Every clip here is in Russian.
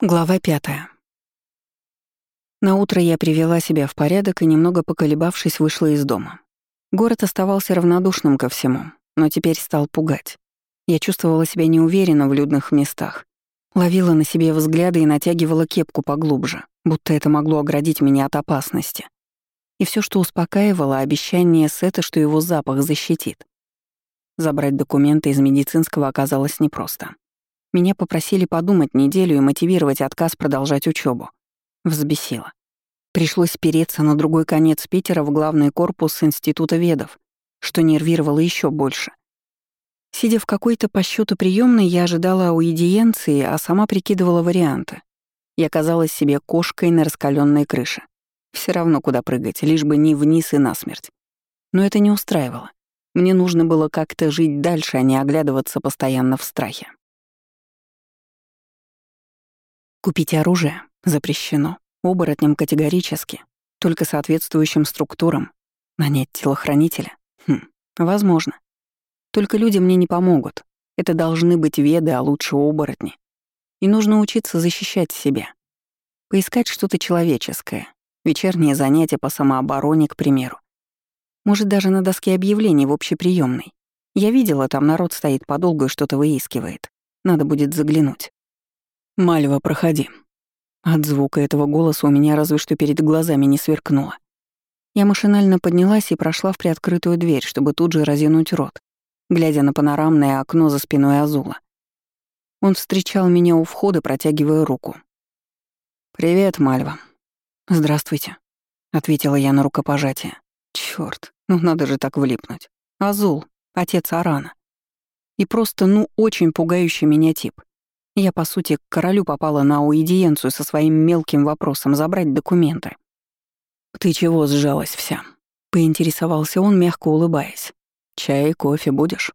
Глава пятая. На утро я привела себя в порядок и, немного поколебавшись, вышла из дома. Город оставался равнодушным ко всему, но теперь стал пугать. Я чувствовала себя неуверенно в людных местах. Ловила на себе взгляды и натягивала кепку поглубже, будто это могло оградить меня от опасности. И все, что успокаивало, обещание Сета, что его запах защитит. Забрать документы из медицинского оказалось непросто. Меня попросили подумать неделю и мотивировать отказ продолжать учебу. Взбесило. Пришлось переться на другой конец Питера в главный корпус Института ведов, что нервировало еще больше. Сидя в какой-то по счету приемной, я ожидала аудиенции, а сама прикидывала варианты. Я казалась себе кошкой на раскаленной крыше. Все равно куда прыгать, лишь бы не вниз и насмерть. Но это не устраивало. Мне нужно было как-то жить дальше, а не оглядываться постоянно в страхе. Купить оружие запрещено. Оборотням категорически. Только соответствующим структурам. Нанять телохранителя? Хм, возможно. Только люди мне не помогут. Это должны быть веды, а лучше оборотни. И нужно учиться защищать себя. Поискать что-то человеческое. Вечерние занятия по самообороне, к примеру. Может, даже на доске объявлений в общеприемной. Я видела, там народ стоит подолгу и что-то выискивает. Надо будет заглянуть. «Мальва, проходи». От звука этого голоса у меня разве что перед глазами не сверкнуло. Я машинально поднялась и прошла в приоткрытую дверь, чтобы тут же разинуть рот, глядя на панорамное окно за спиной Азула. Он встречал меня у входа, протягивая руку. «Привет, Мальва». «Здравствуйте», — ответила я на рукопожатие. Чёрт, ну надо же так влипнуть. Азул, отец Арана. И просто, ну, очень пугающий меня тип. Я, по сути, к королю попала на аудиенцию со своим мелким вопросом забрать документы. «Ты чего сжалась вся?» — поинтересовался он, мягко улыбаясь. «Чай, кофе будешь?»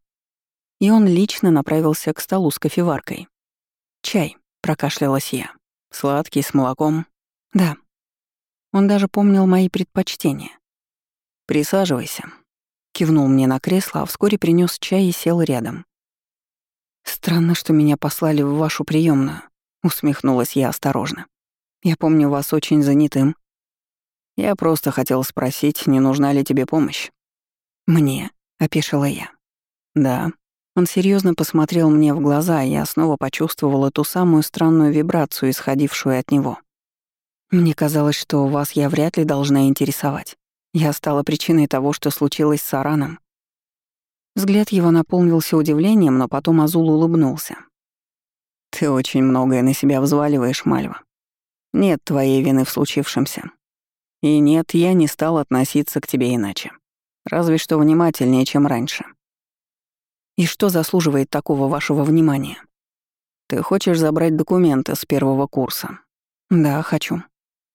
И он лично направился к столу с кофеваркой. «Чай», — прокашлялась я. «Сладкий, с молоком?» «Да». Он даже помнил мои предпочтения. «Присаживайся», — кивнул мне на кресло, а вскоре принес чай и сел рядом. «Странно, что меня послали в вашу приемную, усмехнулась я осторожно. «Я помню вас очень занятым». «Я просто хотел спросить, не нужна ли тебе помощь?» «Мне?» — опешила я. «Да». Он серьезно посмотрел мне в глаза, и я снова почувствовала ту самую странную вибрацию, исходившую от него. «Мне казалось, что вас я вряд ли должна интересовать. Я стала причиной того, что случилось с Араном. Взгляд его наполнился удивлением, но потом Азул улыбнулся. «Ты очень многое на себя взваливаешь, Мальва. Нет твоей вины в случившемся. И нет, я не стал относиться к тебе иначе. Разве что внимательнее, чем раньше. И что заслуживает такого вашего внимания? Ты хочешь забрать документы с первого курса? Да, хочу.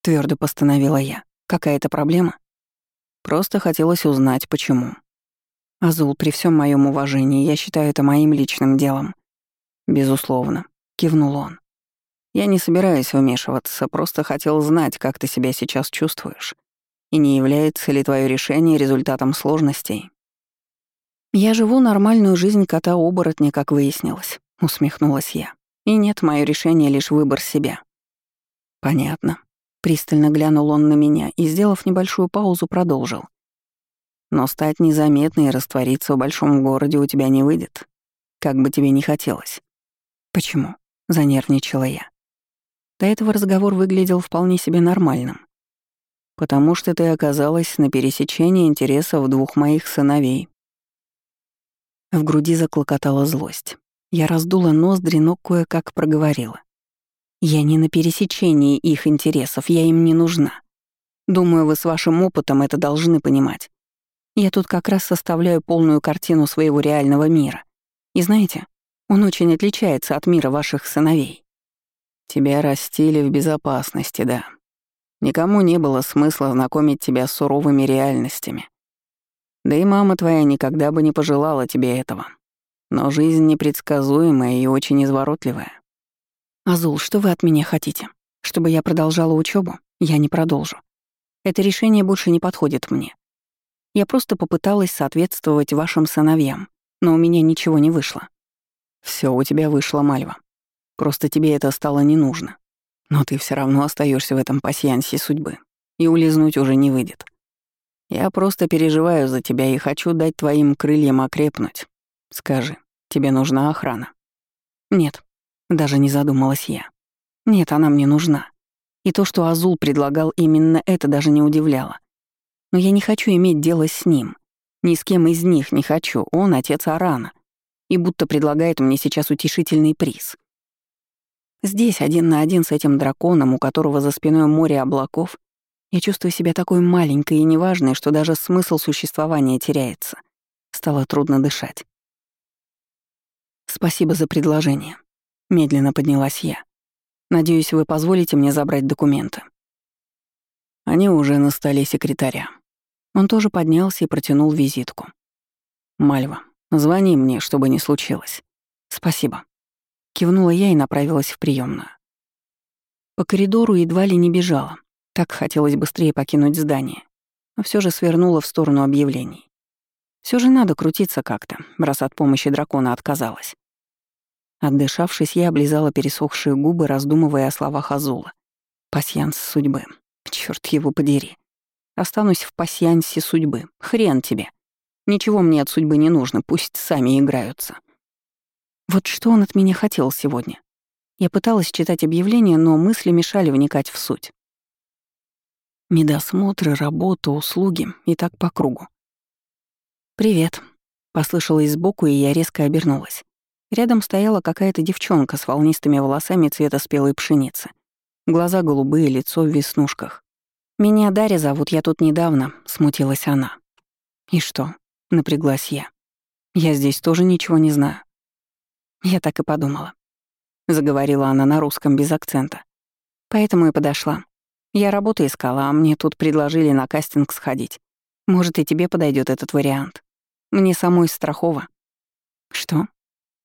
Твердо постановила я. Какая-то проблема? Просто хотелось узнать, почему. Азул, при всем моем уважении, я считаю это моим личным делом. Безусловно, кивнул он. Я не собираюсь вмешиваться, просто хотел знать, как ты себя сейчас чувствуешь. И не является ли твое решение результатом сложностей? Я живу нормальную жизнь кота-оборотня, как выяснилось, усмехнулась я. И нет, мое решение лишь выбор себя. Понятно. Пристально глянул он на меня и, сделав небольшую паузу, продолжил. Но стать незаметной и раствориться в большом городе у тебя не выйдет, как бы тебе ни хотелось. Почему? Занервничала я. До этого разговор выглядел вполне себе нормальным. Потому что ты оказалась на пересечении интересов двух моих сыновей. В груди заклокотала злость. Я раздула ноздри, но кое-как проговорила. Я не на пересечении их интересов, я им не нужна. Думаю, вы с вашим опытом это должны понимать. Я тут как раз составляю полную картину своего реального мира. И знаете, он очень отличается от мира ваших сыновей. Тебя растили в безопасности, да. Никому не было смысла знакомить тебя с суровыми реальностями. Да и мама твоя никогда бы не пожелала тебе этого. Но жизнь непредсказуемая и очень изворотливая. Азул, что вы от меня хотите? Чтобы я продолжала учебу? Я не продолжу. Это решение больше не подходит мне. Я просто попыталась соответствовать вашим сыновьям, но у меня ничего не вышло. Все у тебя вышло, Мальва. Просто тебе это стало не нужно. Но ты все равно остаешься в этом пасьянсе судьбы, и улизнуть уже не выйдет. Я просто переживаю за тебя и хочу дать твоим крыльям окрепнуть. Скажи, тебе нужна охрана? Нет, даже не задумалась я. Нет, она мне нужна. И то, что Азул предлагал именно это, даже не удивляло. Но я не хочу иметь дело с ним. Ни с кем из них не хочу. Он отец Арана. И будто предлагает мне сейчас утешительный приз. Здесь, один на один с этим драконом, у которого за спиной море облаков, я чувствую себя такой маленькой и неважной, что даже смысл существования теряется. Стало трудно дышать. «Спасибо за предложение», — медленно поднялась я. «Надеюсь, вы позволите мне забрать документы». Они уже на столе секретаря. Он тоже поднялся и протянул визитку. «Мальва, звони мне, чтобы не случилось». «Спасибо». Кивнула я и направилась в приемную. По коридору едва ли не бежала. Так хотелось быстрее покинуть здание. Но все же свернула в сторону объявлений. Все же надо крутиться как-то, раз от помощи дракона отказалась. Отдышавшись, я облизала пересохшие губы, раздумывая о словах Азула. Пасьянс судьбы. Черт его подери. Останусь в пасьянсе судьбы. Хрен тебе. Ничего мне от судьбы не нужно, пусть сами играются. Вот что он от меня хотел сегодня? Я пыталась читать объявления, но мысли мешали вникать в суть. Медосмотры, работа, услуги и так по кругу. «Привет», — послышалось сбоку, и я резко обернулась. Рядом стояла какая-то девчонка с волнистыми волосами цвета спелой пшеницы. Глаза голубые, лицо в веснушках. «Меня Дарья зовут, я тут недавно», — смутилась она. «И что?» — напряглась я. «Я здесь тоже ничего не знаю». Я так и подумала. Заговорила она на русском без акцента. Поэтому и подошла. Я работу искала, а мне тут предложили на кастинг сходить. Может, и тебе подойдет этот вариант. Мне самой страхово. Что?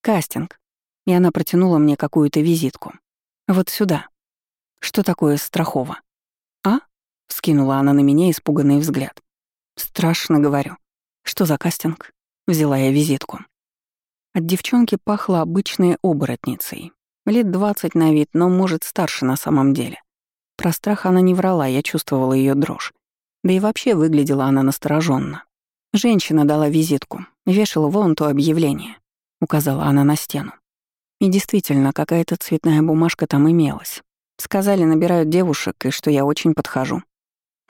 Кастинг. И она протянула мне какую-то визитку. Вот сюда. Что такое страхово? А? Скинула она на меня испуганный взгляд. Страшно говорю. Что за кастинг? Взяла я визитку. От девчонки пахло обычной оборотницей. Лет двадцать на вид, но, может, старше на самом деле. Про страх она не врала, я чувствовала ее дрожь. Да и вообще выглядела она настороженно. Женщина дала визитку, вешала вон то объявление, указала она на стену. И действительно, какая-то цветная бумажка там имелась. Сказали, набирают девушек, и что я очень подхожу.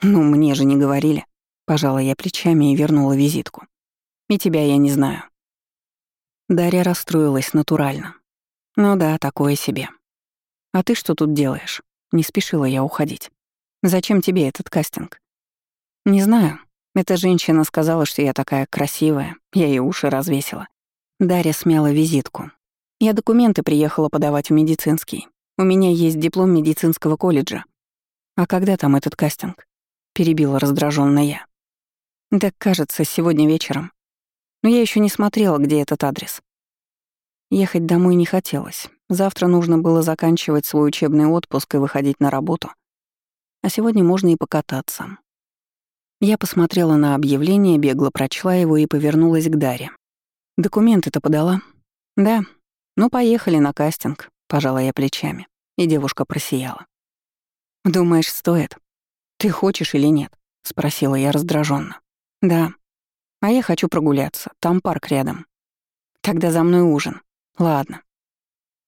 «Ну, мне же не говорили». Пожала я плечами и вернула визитку. «И тебя я не знаю». Дарья расстроилась натурально. «Ну да, такое себе. А ты что тут делаешь?» Не спешила я уходить. «Зачем тебе этот кастинг?» «Не знаю. Эта женщина сказала, что я такая красивая. Я ей уши развесила». Дарья смяла визитку. «Я документы приехала подавать в медицинский. У меня есть диплом медицинского колледжа. А когда там этот кастинг?» Перебила раздражённо я. Так кажется, сегодня вечером. Но я еще не смотрела, где этот адрес. Ехать домой не хотелось. Завтра нужно было заканчивать свой учебный отпуск и выходить на работу. А сегодня можно и покататься. Я посмотрела на объявление, бегло прочла его и повернулась к Даре. «Документы-то подала?» «Да. Ну, поехали на кастинг», — пожала я плечами. И девушка просияла. «Думаешь, стоит?» «Ты хочешь или нет?» — спросила я раздраженно. «Да. А я хочу прогуляться. Там парк рядом. Тогда за мной ужин. Ладно».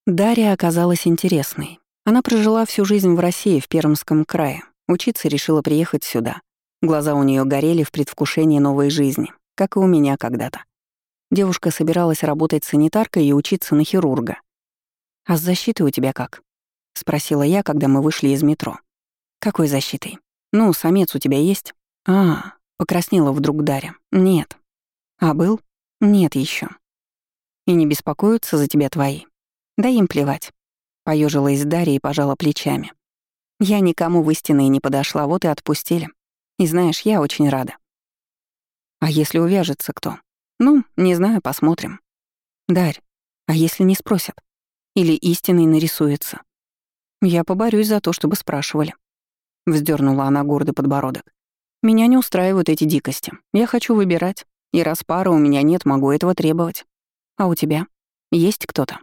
Дарья оказалась интересной. Она прожила всю жизнь в России, в Пермском крае. Учиться решила приехать сюда. Глаза у нее горели в предвкушении новой жизни, как и у меня когда-то. Девушка собиралась работать санитаркой и учиться на хирурга. «А с защитой у тебя как?» — спросила я, когда мы вышли из метро. «Какой защитой?» «Ну, самец у тебя есть?» «А, покраснела вдруг Дарья. Нет». «А был?» «Нет еще. «И не беспокоятся за тебя твои?» «Да им плевать». Поежилась Дарья и пожала плечами. «Я никому в истинные не подошла, вот и отпустили. И знаешь, я очень рада». «А если увяжется кто?» «Ну, не знаю, посмотрим». «Дарь, а если не спросят? Или истинный нарисуется?» «Я поборюсь за то, чтобы спрашивали». Вздернула она гордый подбородок. Меня не устраивают эти дикости. Я хочу выбирать. И раз пары у меня нет, могу этого требовать. А у тебя? Есть кто-то?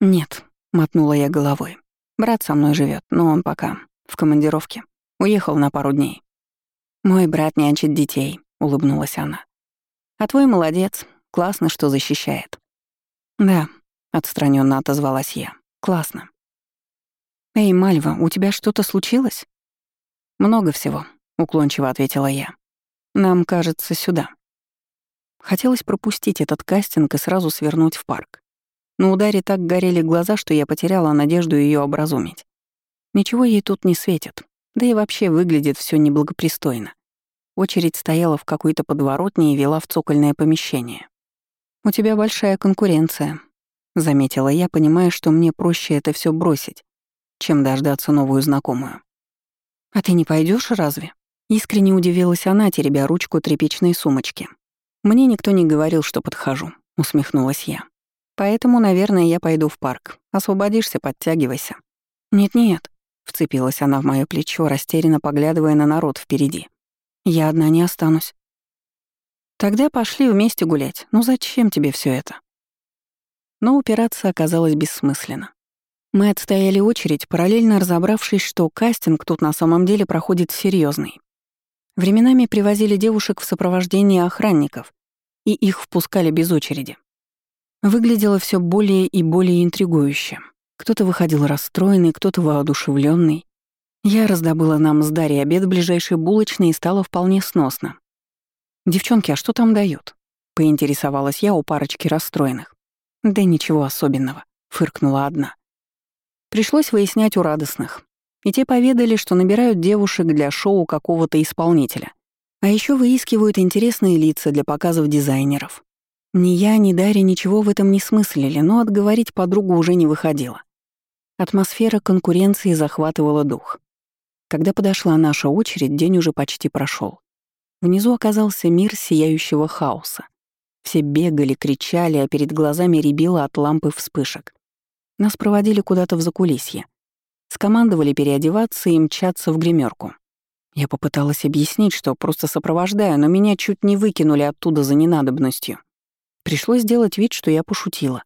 Нет, мотнула я головой. Брат со мной живет, но он пока в командировке. Уехал на пару дней. Мой брат нянчит детей, улыбнулась она. А твой молодец, классно, что защищает. Да, отстраненно отозвалась я. Классно. Эй, Мальва, у тебя что-то случилось? Много всего, уклончиво ответила я. Нам кажется сюда. Хотелось пропустить этот кастинг и сразу свернуть в парк. Но ударе так горели глаза, что я потеряла надежду ее образумить. Ничего ей тут не светит, да и вообще выглядит все неблагопристойно. Очередь стояла в какой-то подворотне и вела в цокольное помещение. «У тебя большая конкуренция», — заметила я, понимая, что мне проще это все бросить, чем дождаться новую знакомую. «А ты не пойдешь разве?» Искренне удивилась она, теребя ручку тряпичной сумочки. «Мне никто не говорил, что подхожу», — усмехнулась я. «Поэтому, наверное, я пойду в парк. Освободишься, подтягивайся». «Нет-нет», — вцепилась она в моё плечо, растерянно поглядывая на народ впереди. «Я одна не останусь». «Тогда пошли вместе гулять. Ну зачем тебе все это?» Но упираться оказалось бессмысленно. Мы отстояли очередь, параллельно разобравшись, что кастинг тут на самом деле проходит серьезный. Временами привозили девушек в сопровождении охранников, и их впускали без очереди. Выглядело все более и более интригующе. Кто-то выходил расстроенный, кто-то воодушевленный. Я раздобыла нам с Дарьей обед в ближайшей булочной и стало вполне сносно. «Девчонки, а что там дают?» — поинтересовалась я у парочки расстроенных. «Да ничего особенного», — фыркнула одна. Пришлось выяснять у радостных. И те поведали, что набирают девушек для шоу какого-то исполнителя. А еще выискивают интересные лица для показов дизайнеров. Ни я, ни Дарья ничего в этом не смыслили, но отговорить подругу уже не выходило. Атмосфера конкуренции захватывала дух. Когда подошла наша очередь, день уже почти прошел. Внизу оказался мир сияющего хаоса. Все бегали, кричали, а перед глазами рябило от лампы вспышек. Нас проводили куда-то в закулисье. Скомандовали переодеваться и мчаться в гримерку. Я попыталась объяснить, что просто сопровождаю, но меня чуть не выкинули оттуда за ненадобностью. Пришлось сделать вид, что я пошутила.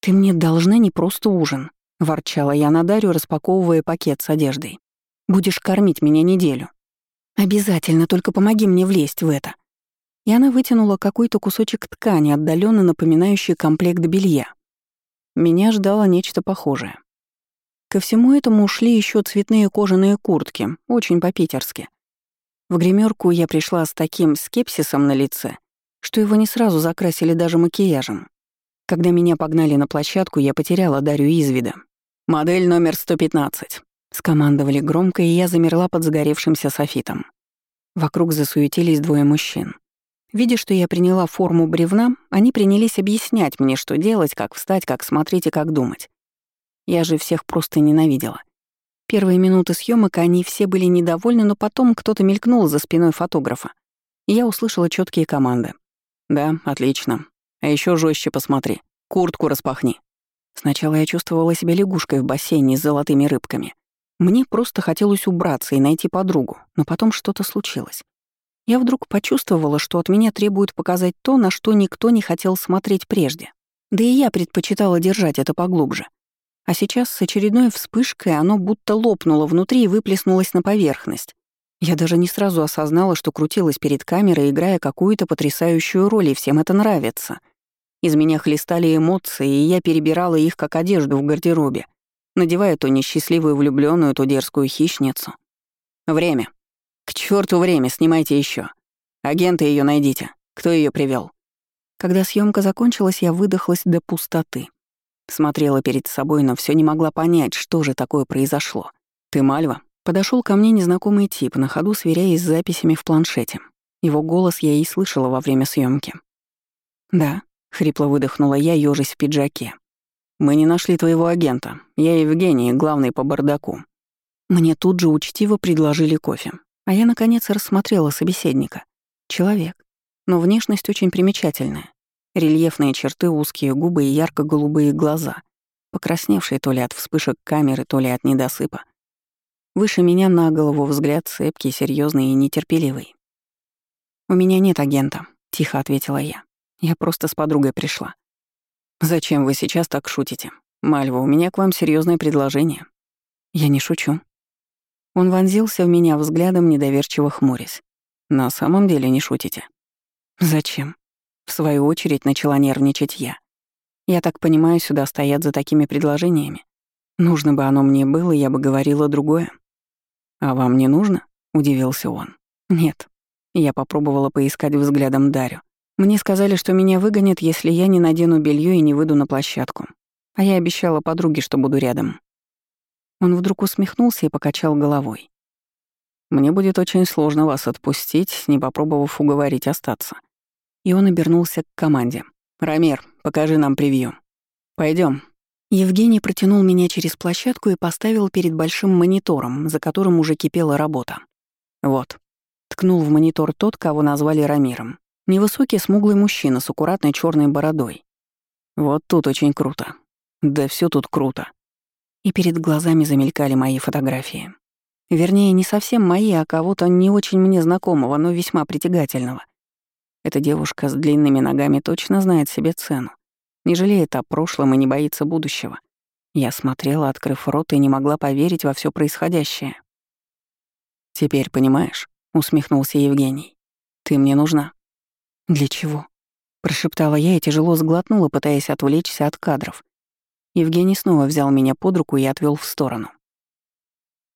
«Ты мне должна не просто ужин», — ворчала я на Дарью, распаковывая пакет с одеждой. «Будешь кормить меня неделю». «Обязательно, только помоги мне влезть в это». И она вытянула какой-то кусочек ткани, отдаленно напоминающий комплект белья. Меня ждало нечто похожее. Ко всему этому ушли еще цветные кожаные куртки, очень по-питерски. В гримерку я пришла с таким скепсисом на лице, что его не сразу закрасили даже макияжем. Когда меня погнали на площадку, я потеряла Дарью из вида. «Модель номер 115», — скомандовали громко, и я замерла под загоревшимся софитом. Вокруг засуетились двое мужчин. Видя, что я приняла форму бревна, они принялись объяснять мне, что делать, как встать, как смотреть и как думать. Я же всех просто ненавидела. Первые минуты съемок они все были недовольны, но потом кто-то мелькнул за спиной фотографа. И я услышала четкие команды. «Да, отлично. А еще жестче посмотри. Куртку распахни». Сначала я чувствовала себя лягушкой в бассейне с золотыми рыбками. Мне просто хотелось убраться и найти подругу, но потом что-то случилось. Я вдруг почувствовала, что от меня требуют показать то, на что никто не хотел смотреть прежде. Да и я предпочитала держать это поглубже. А сейчас с очередной вспышкой оно будто лопнуло внутри и выплеснулось на поверхность. Я даже не сразу осознала, что крутилась перед камерой, играя какую-то потрясающую роль, и всем это нравится. Из меня хлестали эмоции, и я перебирала их как одежду в гардеробе, надевая то несчастливую влюбленную, то дерзкую хищницу. Время. К черту время, снимайте еще. Агента ее найдите. Кто ее привел? Когда съемка закончилась, я выдохлась до пустоты. Смотрела перед собой, но все не могла понять, что же такое произошло. «Ты Мальва?» Подошел ко мне незнакомый тип, на ходу сверяясь с записями в планшете. Его голос я и слышала во время съемки. «Да», — хрипло выдохнула я, ёжись в пиджаке. «Мы не нашли твоего агента. Я Евгений, главный по бардаку». Мне тут же учтиво предложили кофе. А я, наконец, рассмотрела собеседника. Человек. Но внешность очень примечательная. Рельефные черты, узкие губы и ярко-голубые глаза, покрасневшие то ли от вспышек камеры, то ли от недосыпа. Выше меня на голову взгляд цепкий, серьезный и нетерпеливый. «У меня нет агента», — тихо ответила я. «Я просто с подругой пришла». «Зачем вы сейчас так шутите?» «Мальва, у меня к вам серьезное предложение». «Я не шучу». Он вонзился в меня взглядом, недоверчиво хмурясь. «На самом деле не шутите?» «Зачем?» В свою очередь начала нервничать я. «Я так понимаю, сюда стоят за такими предложениями. Нужно бы оно мне было, я бы говорила другое». «А вам не нужно?» — удивился он. «Нет». Я попробовала поискать взглядом Дарю. Мне сказали, что меня выгонят, если я не надену белье и не выйду на площадку. А я обещала подруге, что буду рядом. Он вдруг усмехнулся и покачал головой. «Мне будет очень сложно вас отпустить, не попробовав уговорить остаться». И он обернулся к команде. «Рамир, покажи нам превью. Пойдем. Евгений протянул меня через площадку и поставил перед большим монитором, за которым уже кипела работа. «Вот». Ткнул в монитор тот, кого назвали Рамиром. Невысокий смуглый мужчина с аккуратной черной бородой. Вот тут очень круто. Да все тут круто. И перед глазами замелькали мои фотографии. Вернее, не совсем мои, а кого-то не очень мне знакомого, но весьма притягательного. Эта девушка с длинными ногами точно знает себе цену. Не жалеет о прошлом и не боится будущего. Я смотрела, открыв рот, и не могла поверить во все происходящее. «Теперь понимаешь?» — усмехнулся Евгений. «Ты мне нужна». «Для чего?» — прошептала я и тяжело сглотнула, пытаясь отвлечься от кадров. Евгений снова взял меня под руку и отвел в сторону.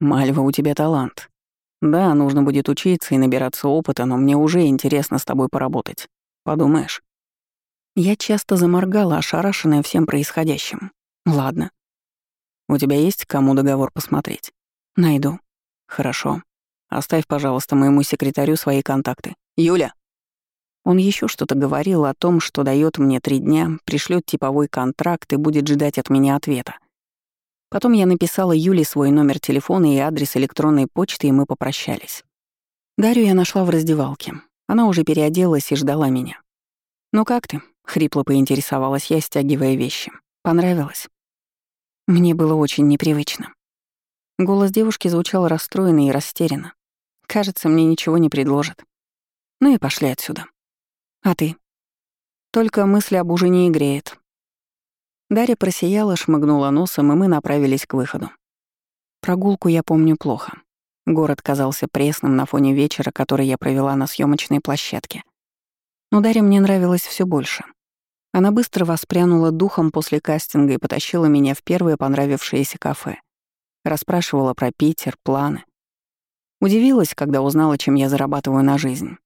«Мальва, у тебя талант. Да, нужно будет учиться и набираться опыта, но мне уже интересно с тобой поработать. Подумаешь?» Я часто заморгала, ошарашенная всем происходящим. «Ладно. У тебя есть кому договор посмотреть?» «Найду». «Хорошо. Оставь, пожалуйста, моему секретарю свои контакты. Юля!» Он еще что-то говорил о том, что дает мне три дня, пришлет типовой контракт и будет ждать от меня ответа. Потом я написала Юле свой номер телефона и адрес электронной почты, и мы попрощались. Дарью я нашла в раздевалке. Она уже переоделась и ждала меня. «Ну как ты?» — хрипло поинтересовалась я, стягивая вещи. «Понравилось?» Мне было очень непривычно. Голос девушки звучал расстроенно и растерянно. «Кажется, мне ничего не предложат. Ну и пошли отсюда». А ты? Только мысль об ужине и греет. Дарья просияла, шмыгнула носом, и мы направились к выходу. Прогулку я помню плохо. Город казался пресным на фоне вечера, который я провела на съемочной площадке. Но Дарья мне нравилась все больше. Она быстро воспрянула духом после кастинга и потащила меня в первое понравившееся кафе. Расспрашивала про Питер, планы. Удивилась, когда узнала, чем я зарабатываю на жизнь.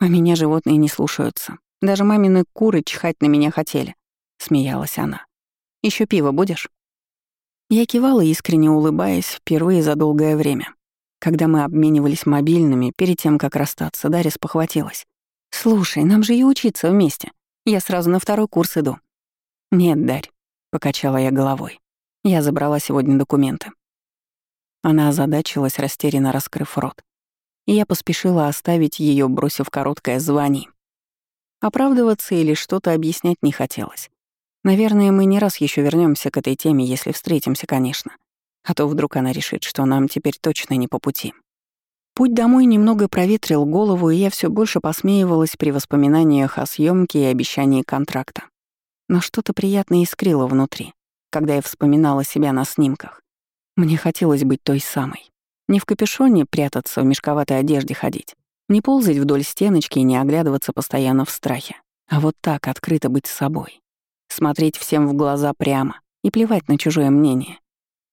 А меня животные не слушаются. Даже мамины куры чихать на меня хотели. Смеялась она. Еще пиво будешь? Я кивала, искренне улыбаясь, впервые за долгое время. Когда мы обменивались мобильными, перед тем, как расстаться, Дарья спохватилась. «Слушай, нам же и учиться вместе. Я сразу на второй курс иду». «Нет, Дарь», — покачала я головой. Я забрала сегодня документы. Она озадачилась, растерянно раскрыв рот и я поспешила оставить ее, бросив короткое звание. Оправдываться или что-то объяснять не хотелось. Наверное, мы не раз еще вернемся к этой теме, если встретимся, конечно. А то вдруг она решит, что нам теперь точно не по пути. Путь домой немного проветрил голову, и я все больше посмеивалась при воспоминаниях о съемке и обещании контракта. Но что-то приятное искрило внутри, когда я вспоминала себя на снимках. Мне хотелось быть той самой. Не в капюшоне прятаться, в мешковатой одежде ходить. Не ползать вдоль стеночки и не оглядываться постоянно в страхе. А вот так открыто быть собой. Смотреть всем в глаза прямо и плевать на чужое мнение.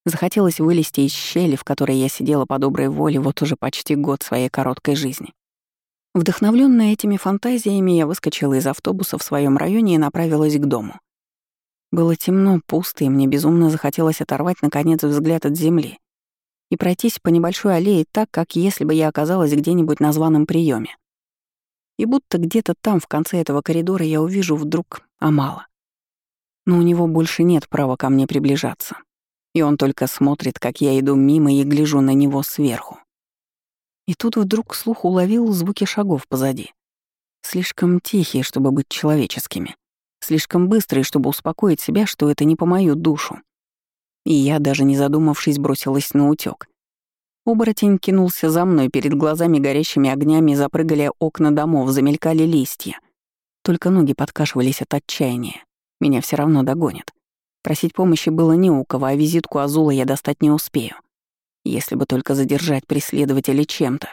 Захотелось вылезти из щели, в которой я сидела по доброй воле вот уже почти год своей короткой жизни. Вдохновленная этими фантазиями, я выскочила из автобуса в своем районе и направилась к дому. Было темно, пусто, и мне безумно захотелось оторвать, наконец, взгляд от земли и пройтись по небольшой аллее так, как если бы я оказалась где-нибудь на званом приеме. И будто где-то там, в конце этого коридора, я увижу вдруг Амала. Но у него больше нет права ко мне приближаться. И он только смотрит, как я иду мимо и гляжу на него сверху. И тут вдруг слух уловил звуки шагов позади. Слишком тихие, чтобы быть человеческими. Слишком быстрые, чтобы успокоить себя, что это не по мою душу. И я, даже не задумавшись, бросилась на утёк. Оборотень кинулся за мной, перед глазами горящими огнями запрыгали окна домов, замелькали листья. Только ноги подкашивались от отчаяния. Меня все равно догонят. Просить помощи было не у кого, а визитку Азула я достать не успею. Если бы только задержать преследователя чем-то.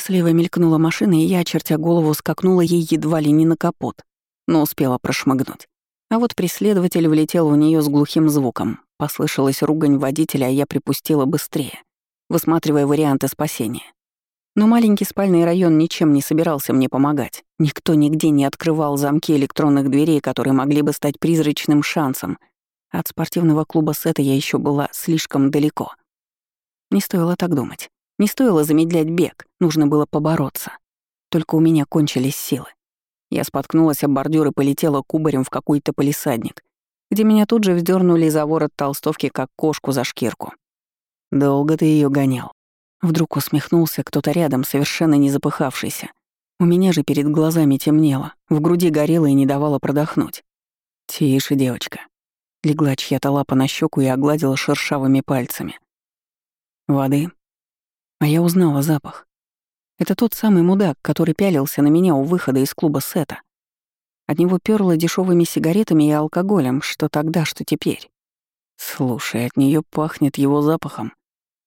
Слева мелькнула машина, и я, очертя голову, скакнула ей едва ли не на капот, но успела прошмыгнуть. А вот преследователь влетел в нее с глухим звуком. Послышалась ругань водителя, а я припустила быстрее, высматривая варианты спасения. Но маленький спальный район ничем не собирался мне помогать. Никто нигде не открывал замки электронных дверей, которые могли бы стать призрачным шансом. От спортивного клуба Сета я еще была слишком далеко. Не стоило так думать. Не стоило замедлять бег, нужно было побороться. Только у меня кончились силы. Я споткнулась об бордюр и полетела кубарем в какой-то полисадник, где меня тут же вздернули за ворот толстовки, как кошку за шкирку. «Долго ты ее гонял?» Вдруг усмехнулся кто-то рядом, совершенно не запыхавшийся. У меня же перед глазами темнело, в груди горело и не давало продохнуть. «Тише, девочка». Легла чья-то лапа на щеку и огладила шершавыми пальцами. «Воды?» А я узнала запах. Это тот самый мудак, который пялился на меня у выхода из клуба Сета. От него пёрло дешевыми сигаретами и алкоголем, что тогда, что теперь. Слушай, от нее пахнет его запахом.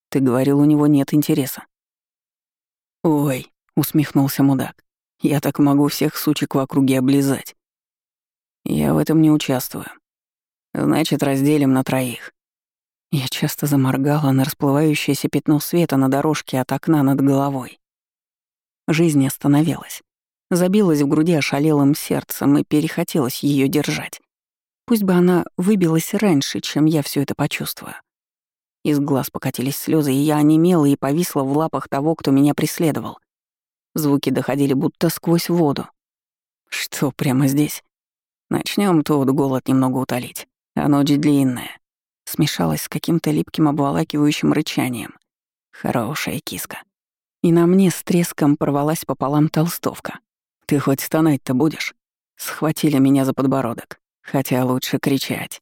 Ты говорил, у него нет интереса. Ой, усмехнулся мудак. Я так могу всех сучек в округе облизать. Я в этом не участвую. Значит, разделим на троих. Я часто заморгала на расплывающееся пятно света на дорожке от окна над головой. Жизнь остановилась. Забилась в груди ошалелым сердцем и перехотелось ее держать. Пусть бы она выбилась раньше, чем я все это почувствую. Из глаз покатились слезы, и я онемела и повисла в лапах того, кто меня преследовал. Звуки доходили будто сквозь воду. Что, прямо здесь? Начнем тут голод немного утолить, а ночь длинная. Смешалась с каким-то липким обволакивающим рычанием. Хорошая киска. И на мне с треском порвалась пополам толстовка. «Ты хоть стонать-то будешь?» Схватили меня за подбородок, хотя лучше кричать.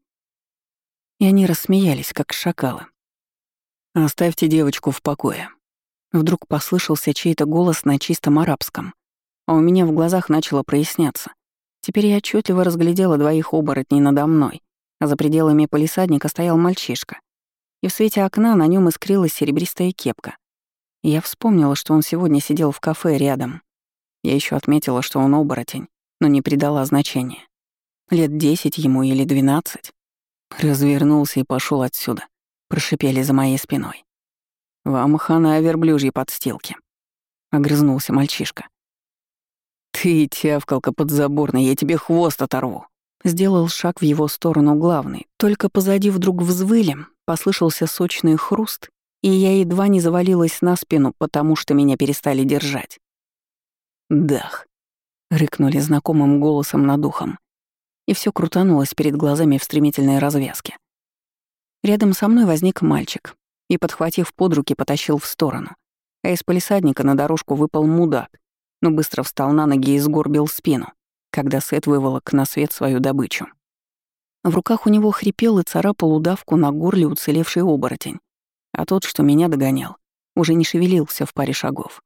И они рассмеялись, как шакалы, «Оставьте девочку в покое». Вдруг послышался чей-то голос на чистом арабском, а у меня в глазах начало проясняться. Теперь я отчетливо разглядела двоих оборотней надо мной, а за пределами полисадника стоял мальчишка. И в свете окна на нем искрилась серебристая кепка. И я вспомнила, что он сегодня сидел в кафе рядом. Я еще отметила, что он оборотень, но не придала значения. Лет десять ему или двенадцать. Развернулся и пошел отсюда прошипели за моей спиной. «Вам хана верблюжьи подстилки», — огрызнулся мальчишка. «Ты, тявкалка подзаборная, я тебе хвост оторву!» Сделал шаг в его сторону главный, только позади вдруг взвыли, послышался сочный хруст, и я едва не завалилась на спину, потому что меня перестали держать. «Дах!» — рыкнули знакомым голосом над ухом, и все крутанулось перед глазами в стремительной развязке. Рядом со мной возник мальчик и, подхватив под руки, потащил в сторону. А из полисадника на дорожку выпал мудак, но быстро встал на ноги и сгорбил спину, когда Сет выволок на свет свою добычу. В руках у него хрипел и царапал удавку на горле уцелевший оборотень, а тот, что меня догонял, уже не шевелился в паре шагов.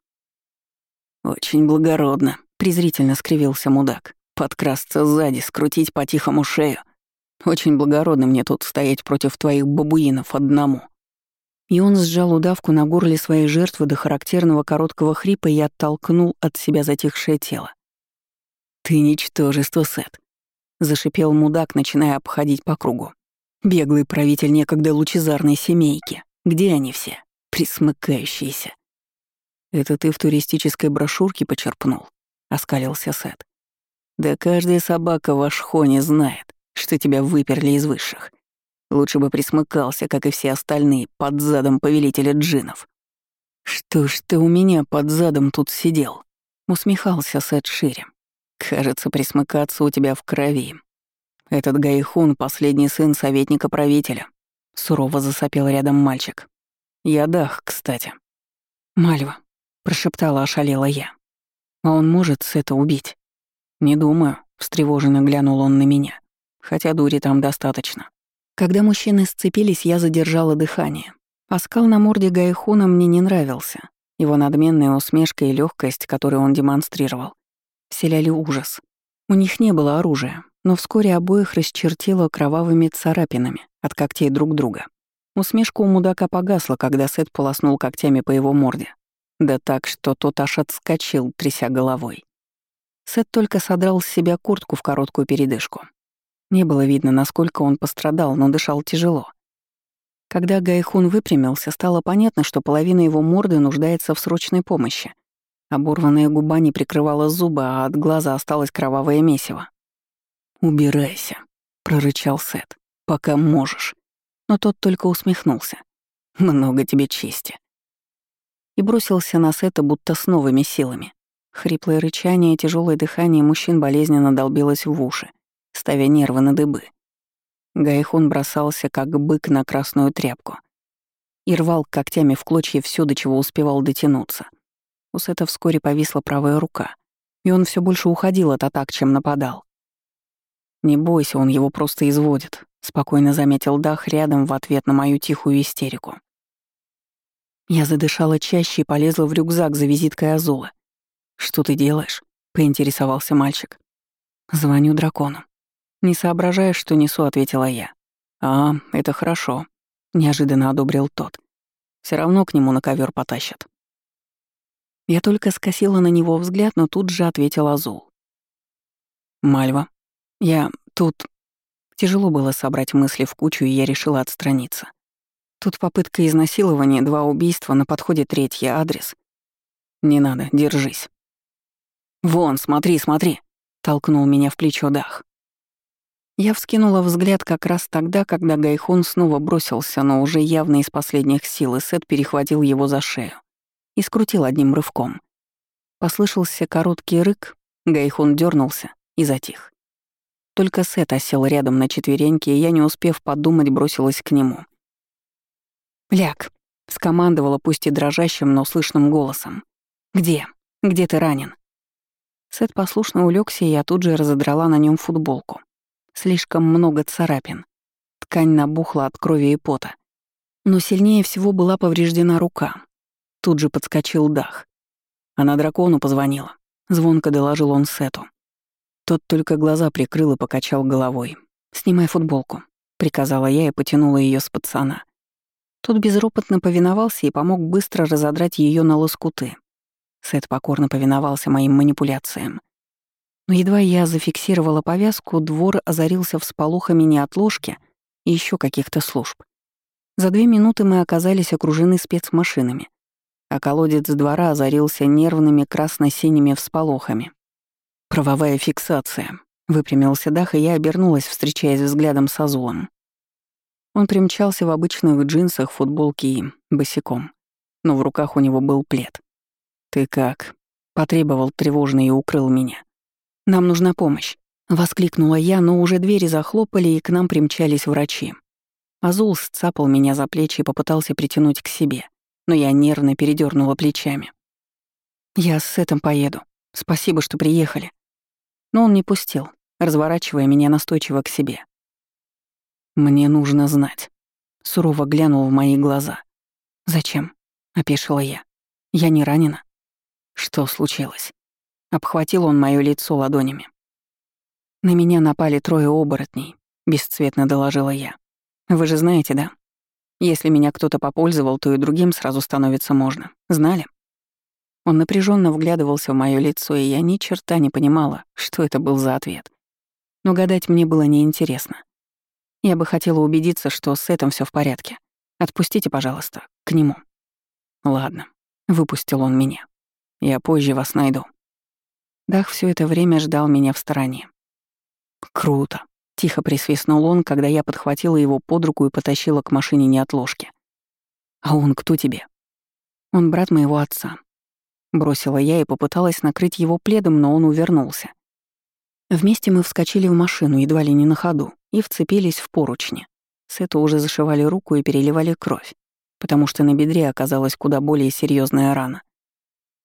«Очень благородно», — презрительно скривился мудак. «Подкрасться сзади, скрутить по-тихому шею — очень благородно мне тут стоять против твоих бабуинов одному». И он сжал удавку на горле своей жертвы до характерного короткого хрипа и оттолкнул от себя затихшее тело. «Ты ничтожество, Сет», — зашипел мудак, начиная обходить по кругу. «Беглый правитель некогда лучезарной семейки. Где они все? Присмыкающиеся». «Это ты в туристической брошюрке почерпнул?» — оскалился Сет. «Да каждая собака в Ашхоне знает, что тебя выперли из высших. Лучше бы присмыкался, как и все остальные, под задом повелителя джинов. «Что ж ты у меня под задом тут сидел?» — усмехался Сет шире. «Кажется, присмыкаться у тебя в крови. Этот Гайхун — последний сын советника правителя», — сурово засопел рядом мальчик. «Я дах, кстати». «Мальва», — прошептала ошалела я. «А он может Сета убить?» «Не думаю», — встревоженно глянул он на меня хотя дури там достаточно. Когда мужчины сцепились, я задержала дыхание. Оскал на морде Гайхуна мне не нравился. Его надменная усмешка и легкость, которую он демонстрировал, вселяли ужас. У них не было оружия, но вскоре обоих расчертило кровавыми царапинами от когтей друг друга. Усмешка у мудака погасла, когда Сет полоснул когтями по его морде. Да так, что тот аж отскочил, тряся головой. Сет только содрал с себя куртку в короткую передышку. Не было видно, насколько он пострадал, но дышал тяжело. Когда Гайхун выпрямился, стало понятно, что половина его морды нуждается в срочной помощи. Оборванная губа не прикрывала зубы, а от глаза осталось кровавое месиво. «Убирайся», — прорычал Сет, — «пока можешь». Но тот только усмехнулся. «Много тебе чести». И бросился на Сета будто с новыми силами. Хриплое рычание и тяжелое дыхание мужчин болезненно долбилось в уши, ставя нервы на дыбы. Гайхун бросался, как бык на красную тряпку. И рвал когтями в клочья все, до чего успевал дотянуться. У Сета вскоре повисла правая рука, и он все больше уходил от атак, чем нападал. «Не бойся, он его просто изводит», — спокойно заметил Дах рядом в ответ на мою тихую истерику. Я задышала чаще и полезла в рюкзак за визиткой Азула. «Что ты делаешь?» — поинтересовался мальчик. «Звоню дракону». «Не соображая, что несу», — ответила я. «А, это хорошо», — неожиданно одобрил тот. Все равно к нему на ковер потащат». Я только скосила на него взгляд, но тут же ответил Азул. «Мальва, я тут...» Тяжело было собрать мысли в кучу, и я решила отстраниться. Тут попытка изнасилования, два убийства, на подходе третий адрес. «Не надо, держись». «Вон, смотри, смотри!» — толкнул меня в плечо Дах. Я вскинула взгляд как раз тогда, когда Гайхун снова бросился, но уже явно из последних сил, и Сет перехватил его за шею и скрутил одним рывком. Послышался короткий рык, Гайхун дернулся и затих. Только Сет осел рядом на четвереньке, и я, не успев подумать, бросилась к нему. «Ляг», — скомандовала пусть и дрожащим, но слышным голосом. «Где? Где ты ранен?» Сет послушно улегся, и я тут же разодрала на нем футболку. Слишком много царапин. Ткань набухла от крови и пота. Но сильнее всего была повреждена рука. Тут же подскочил дах. Она дракону позвонила. Звонко доложил он Сету. Тот только глаза прикрыл и покачал головой. «Снимай футболку», — приказала я и потянула ее с пацана. Тот безропотно повиновался и помог быстро разодрать ее на лоскуты. Сет покорно повиновался моим манипуляциям. Но едва я зафиксировала повязку, двор озарился всполохами неотложки и еще каких-то служб. За две минуты мы оказались окружены спецмашинами, а колодец двора озарился нервными красно-синими всполохами. «Правовая фиксация», — выпрямился Дах, и я обернулась, встречаясь взглядом с Азулом. Он примчался в обычных джинсах, футболке и босиком, но в руках у него был плед. «Ты как?» — потребовал тревожно и укрыл меня. «Нам нужна помощь», — воскликнула я, но уже двери захлопали, и к нам примчались врачи. Азул сцапал меня за плечи и попытался притянуть к себе, но я нервно передернула плечами. «Я с этим поеду. Спасибо, что приехали». Но он не пустил, разворачивая меня настойчиво к себе. «Мне нужно знать», — сурово глянул в мои глаза. «Зачем?» — опешила я. «Я не ранена». Что случилось? Обхватил он моё лицо ладонями. На меня напали трое оборотней, бесцветно доложила я. Вы же знаете, да? Если меня кто-то попользовал, то и другим сразу становится можно. Знали? Он напряженно вглядывался в моё лицо, и я ни черта не понимала, что это был за ответ. Но гадать мне было неинтересно. Я бы хотела убедиться, что с этим все в порядке. Отпустите, пожалуйста, к нему. Ладно, выпустил он меня. Я позже вас найду». Дах все это время ждал меня в стороне. «Круто», — тихо присвистнул он, когда я подхватила его под руку и потащила к машине неотложки. «А он кто тебе?» «Он брат моего отца». Бросила я и попыталась накрыть его пледом, но он увернулся. Вместе мы вскочили в машину, едва ли не на ходу, и вцепились в поручни. С этого уже зашивали руку и переливали кровь, потому что на бедре оказалась куда более серьезная рана.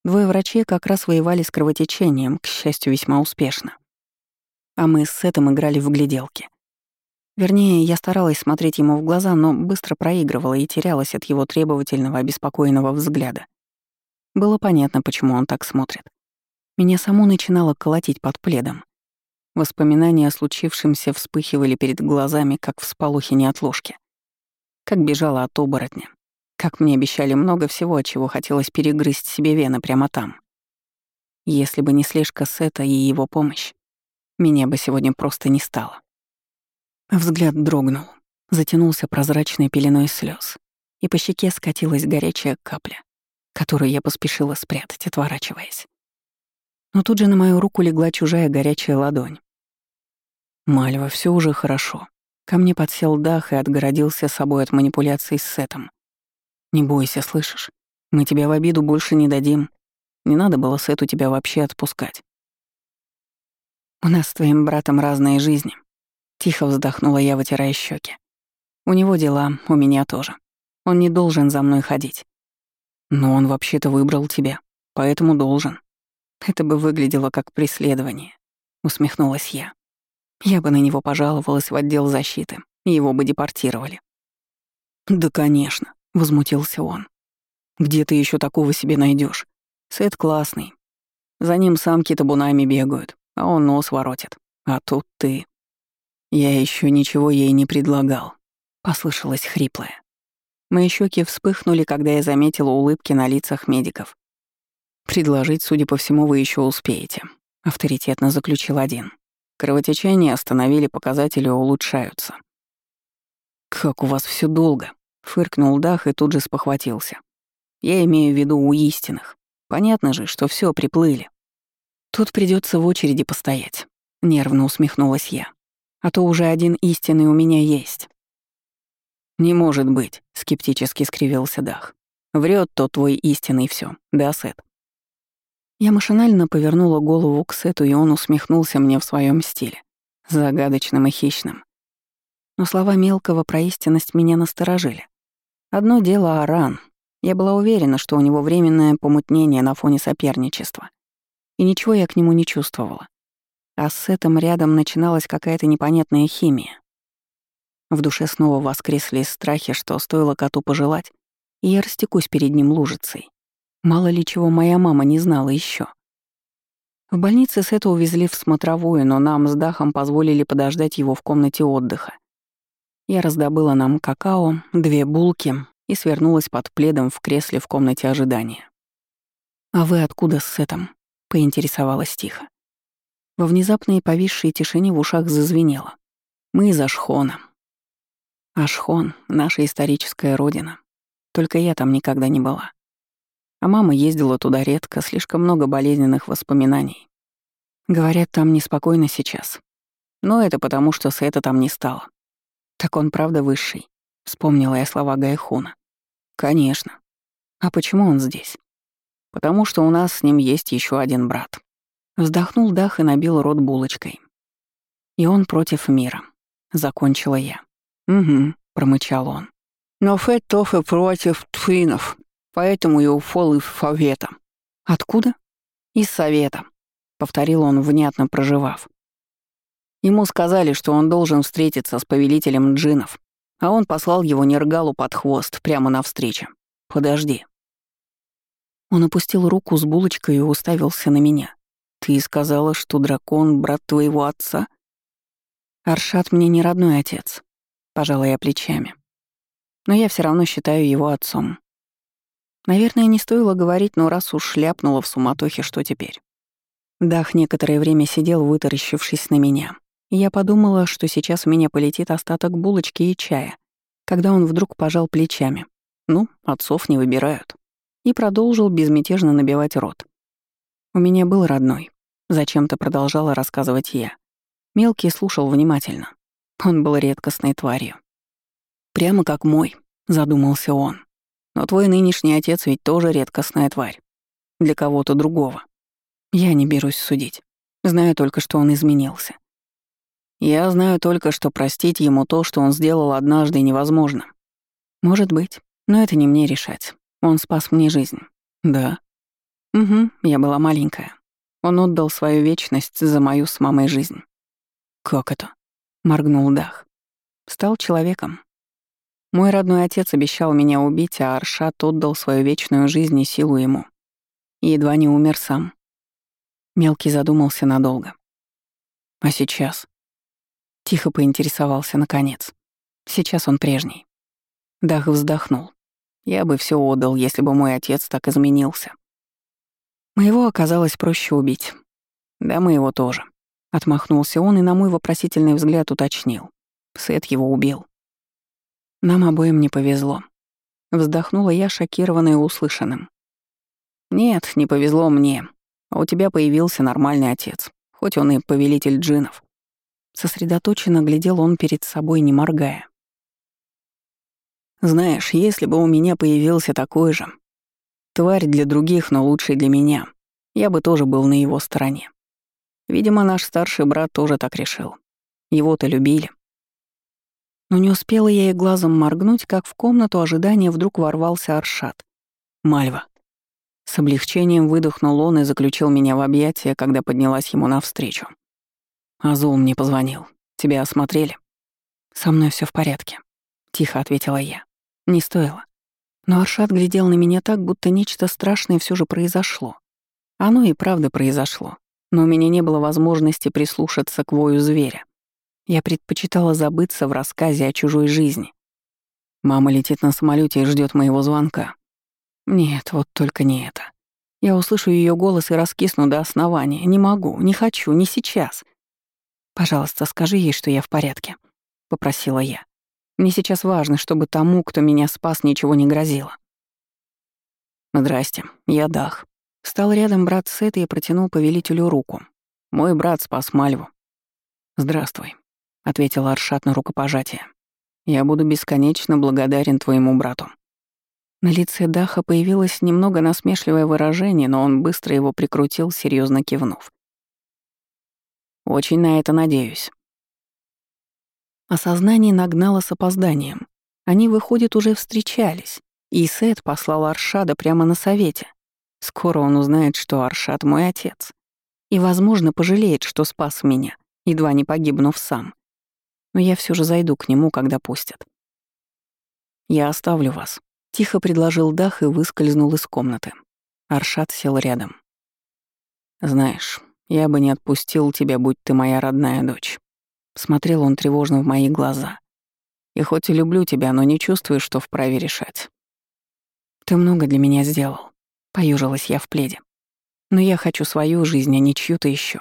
Двое врачей как раз воевали с кровотечением, к счастью, весьма успешно. А мы с Сетом играли в гляделки. Вернее, я старалась смотреть ему в глаза, но быстро проигрывала и терялась от его требовательного, обеспокоенного взгляда. Было понятно, почему он так смотрит. Меня саму начинало колотить под пледом. Воспоминания о случившемся вспыхивали перед глазами, как всполохи неотложки. Как бежала от оборотня. Как мне обещали много всего, чего хотелось перегрызть себе вены прямо там. Если бы не слежка Сета и его помощь, меня бы сегодня просто не стало. Взгляд дрогнул, затянулся прозрачной пеленой слез, и по щеке скатилась горячая капля, которую я поспешила спрятать, отворачиваясь. Но тут же на мою руку легла чужая горячая ладонь. «Мальва, все уже хорошо». Ко мне подсел дах и отгородился собой от манипуляций с Сетом. «Не бойся, слышишь? Мы тебя в обиду больше не дадим. Не надо было Сету тебя вообще отпускать». «У нас с твоим братом разные жизни», — тихо вздохнула я, вытирая щеки. «У него дела, у меня тоже. Он не должен за мной ходить. Но он вообще-то выбрал тебя, поэтому должен. Это бы выглядело как преследование, усмехнулась я. Я бы на него пожаловалась в отдел защиты, его бы депортировали. Да, конечно, возмутился он. Где ты еще такого себе найдешь? Сет классный. За ним самки табунами бегают, а он нос воротит. А тут ты. Я еще ничего ей не предлагал. Послышалось хриплое. Мои щеки вспыхнули, когда я заметила улыбки на лицах медиков. «Предложить, судя по всему, вы еще успеете», — авторитетно заключил один. Кровотечение остановили, показатели улучшаются. «Как у вас все долго», — фыркнул Дах и тут же спохватился. «Я имею в виду у истинных. Понятно же, что все приплыли. Тут придется в очереди постоять», — нервно усмехнулась я. «А то уже один истинный у меня есть». «Не может быть», — скептически скривился Дах. Врет то твой истинный все, да, Сет?» Я машинально повернула голову к Сету, и он усмехнулся мне в своем стиле, загадочным и хищным. Но слова мелкого про истинность меня насторожили. Одно дело Аран. Я была уверена, что у него временное помутнение на фоне соперничества. И ничего я к нему не чувствовала. А с Сетом рядом начиналась какая-то непонятная химия. В душе снова воскресли страхи, что стоило коту пожелать, и я растекусь перед ним лужицей. Мало ли чего моя мама не знала еще. В больнице Сета увезли в смотровую, но нам с Дахом позволили подождать его в комнате отдыха. Я раздобыла нам какао, две булки и свернулась под пледом в кресле в комнате ожидания. «А вы откуда с Сетом?» — поинтересовалась тихо. Во внезапной повисшей тишине в ушах зазвенело. «Мы из Ашхона», Ашхон — наша историческая родина. Только я там никогда не была. А мама ездила туда редко, слишком много болезненных воспоминаний. Говорят, там неспокойно сейчас. Но это потому, что Сета там не стало. Так он правда высший, вспомнила я слова Гайхуна. Конечно. А почему он здесь? Потому что у нас с ним есть еще один брат. Вздохнул Дах и набил рот булочкой. И он против мира. Закончила я. «Угу», — промычал он. «Но Фэт Тофе против твинов, поэтому и ушел из совета». «Откуда?» «Из совета», — повторил он, внятно проживав. Ему сказали, что он должен встретиться с повелителем джинов, а он послал его Нергалу под хвост прямо навстречу. «Подожди». Он опустил руку с булочкой и уставился на меня. «Ты сказала, что дракон — брат твоего отца?» «Аршат мне не родной отец», Пожала я плечами. Но я все равно считаю его отцом. Наверное, не стоило говорить, но раз уж шляпнула в суматохе, что теперь? Дах некоторое время сидел, вытаращившись на меня. Я подумала, что сейчас у меня полетит остаток булочки и чая, когда он вдруг пожал плечами. Ну, отцов не выбирают. И продолжил безмятежно набивать рот. У меня был родной. Зачем-то продолжала рассказывать я. Мелкий слушал внимательно. Он был редкостной тварью. «Прямо как мой», — задумался он. «Но твой нынешний отец ведь тоже редкостная тварь. Для кого-то другого. Я не берусь судить. Знаю только, что он изменился. Я знаю только, что простить ему то, что он сделал однажды, невозможно. Может быть, но это не мне решать. Он спас мне жизнь. Да. Угу, я была маленькая. Он отдал свою вечность за мою с мамой жизнь. Как это? моргнул Дах. Стал человеком. Мой родной отец обещал меня убить, а Аршат отдал свою вечную жизнь и силу ему. И едва не умер сам. Мелкий задумался надолго. А сейчас? Тихо поинтересовался наконец. Сейчас он прежний. Дах вздохнул. Я бы все отдал, если бы мой отец так изменился. Моего оказалось проще убить. Да, моего тоже. Отмахнулся он и на мой вопросительный взгляд уточнил. Сет его убил. Нам обоим не повезло. Вздохнула я, шокированная услышанным. «Нет, не повезло мне. А у тебя появился нормальный отец, хоть он и повелитель джинов». Сосредоточенно глядел он перед собой, не моргая. «Знаешь, если бы у меня появился такой же, тварь для других, но лучший для меня, я бы тоже был на его стороне. Видимо, наш старший брат тоже так решил. Его-то любили. Но не успела я и глазом моргнуть, как в комнату ожидания вдруг ворвался Аршат. «Мальва». С облегчением выдохнул он и заключил меня в объятия, когда поднялась ему навстречу. «Азул мне позвонил. Тебя осмотрели?» «Со мной все в порядке», — тихо ответила я. «Не стоило». Но Аршат глядел на меня так, будто нечто страшное все же произошло. Оно и правда произошло, но у меня не было возможности прислушаться к вою зверя. Я предпочитала забыться в рассказе о чужой жизни. Мама летит на самолете и ждет моего звонка. Нет, вот только не это. Я услышу ее голос и раскисну до основания. Не могу, не хочу, не сейчас. Пожалуйста, скажи ей, что я в порядке, попросила я. Мне сейчас важно, чтобы тому, кто меня спас, ничего не грозило. Здрасте, я Дах. Встал рядом брат Сета и протянул повелителю руку. Мой брат спас Мальву. Здравствуй ответил Аршат на рукопожатие. Я буду бесконечно благодарен твоему брату. На лице Даха появилось немного насмешливое выражение, но он быстро его прикрутил, серьезно кивнув. Очень на это надеюсь. Осознание нагнало с опозданием. Они, выходит, уже встречались, и Сет послал Аршада прямо на совете. Скоро он узнает, что Аршад мой отец. И, возможно, пожалеет, что спас меня, едва не погибнув сам но я все же зайду к нему, когда пустят. «Я оставлю вас», — тихо предложил Дах и выскользнул из комнаты. Аршат сел рядом. «Знаешь, я бы не отпустил тебя, будь ты моя родная дочь». Смотрел он тревожно в мои глаза. «И хоть и люблю тебя, но не чувствую, что вправе решать». «Ты много для меня сделал», — поюжилась я в пледе. «Но я хочу свою жизнь, а не чью-то еще.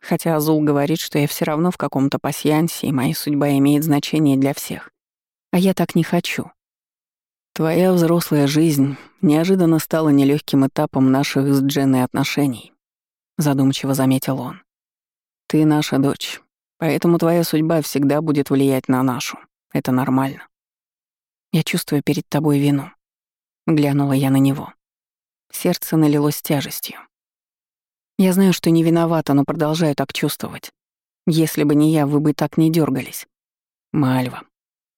Хотя Азул говорит, что я все равно в каком-то пасьянсе, и моя судьба имеет значение для всех. А я так не хочу. Твоя взрослая жизнь неожиданно стала нелегким этапом наших с Дженной отношений, задумчиво заметил он. Ты наша дочь, поэтому твоя судьба всегда будет влиять на нашу. Это нормально. Я чувствую перед тобой вину. Глянула я на него. Сердце налилось тяжестью. Я знаю, что не виновата, но продолжаю так чувствовать. Если бы не я, вы бы так не дергались. Мальва.